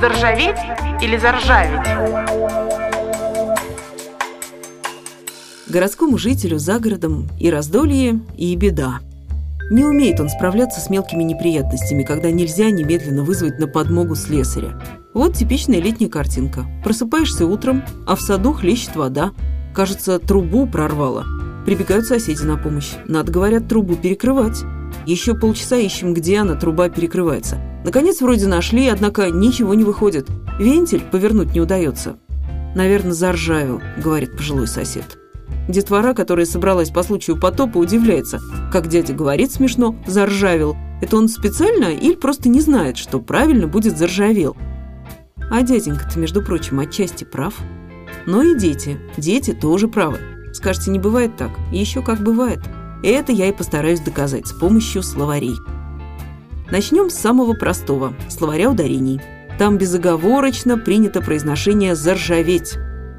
Заржаветь или заржавить? Городскому жителю за городом и раздолье, и беда. Не умеет он справляться с мелкими неприятностями, когда нельзя немедленно вызвать на подмогу слесаря. Вот типичная летняя картинка. Просыпаешься утром, а в саду хлещет вода. Кажется, трубу прорвало. Прибегают соседи на помощь. Надо, говорят, трубу перекрывать. Еще полчаса ищем, где она, труба перекрывается. Наконец, вроде нашли, однако ничего не выходит. Вентиль повернуть не удается. «Наверное, заржавел», — говорит пожилой сосед. Детвора, которая собралась по случаю потопа, удивляется. Как дядя говорит смешно, заржавел. Это он специально или просто не знает, что правильно будет заржавел? А дяденька-то, между прочим, отчасти прав. Но и дети. Дети тоже правы. Скажете, не бывает так? Еще как бывает. Это я и постараюсь доказать с помощью словарей. Начнем с самого простого – словаря ударений. Там безоговорочно принято произношение «заржаветь».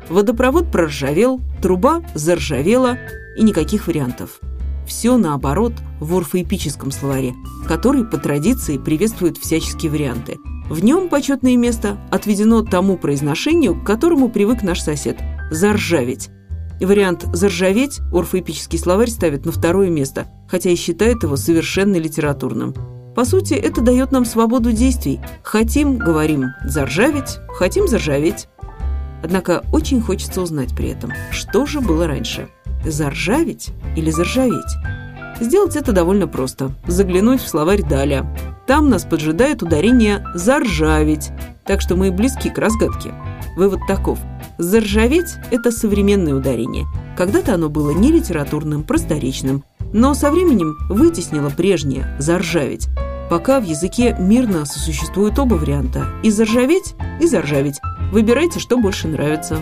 Водопровод проржавел, труба заржавела и никаких вариантов. Все наоборот в орфоэпическом словаре, который по традиции приветствует всяческие варианты. В нем почетное место отведено тому произношению, к которому привык наш сосед – заржаветь. Вариант «заржаветь» орфоэпический словарь ставит на второе место, хотя и считает его совершенно литературным. По сути, это дает нам свободу действий. Хотим – говорим «заржаветь», хотим «заржаветь». Однако очень хочется узнать при этом, что же было раньше – заржаветь или заржаветь? Сделать это довольно просто. Заглянуть в словарь Даля. Там нас поджидает ударение «заржаветь», так что мы близки к разгадке. Вывод таков. Заржаветь – это современное ударение. Когда-то оно было не литературным, просторечным, но со временем вытеснило прежнее «заржаветь». Пока в языке мирно сосуществуют оба варианта – и заржаветь, и заржаветь. Выбирайте, что больше нравится.